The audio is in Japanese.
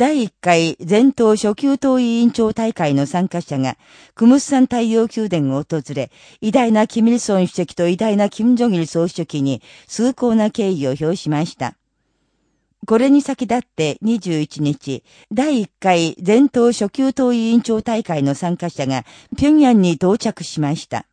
第1回全党初級党委員長大会の参加者が、クムスサン太陽宮殿を訪れ、偉大なキミルソン主席と偉大なキム・ジョギル総書記に崇高な敬意を表しました。これに先立って21日、第1回全党初級党委員長大会の参加者が、平壌に到着しました。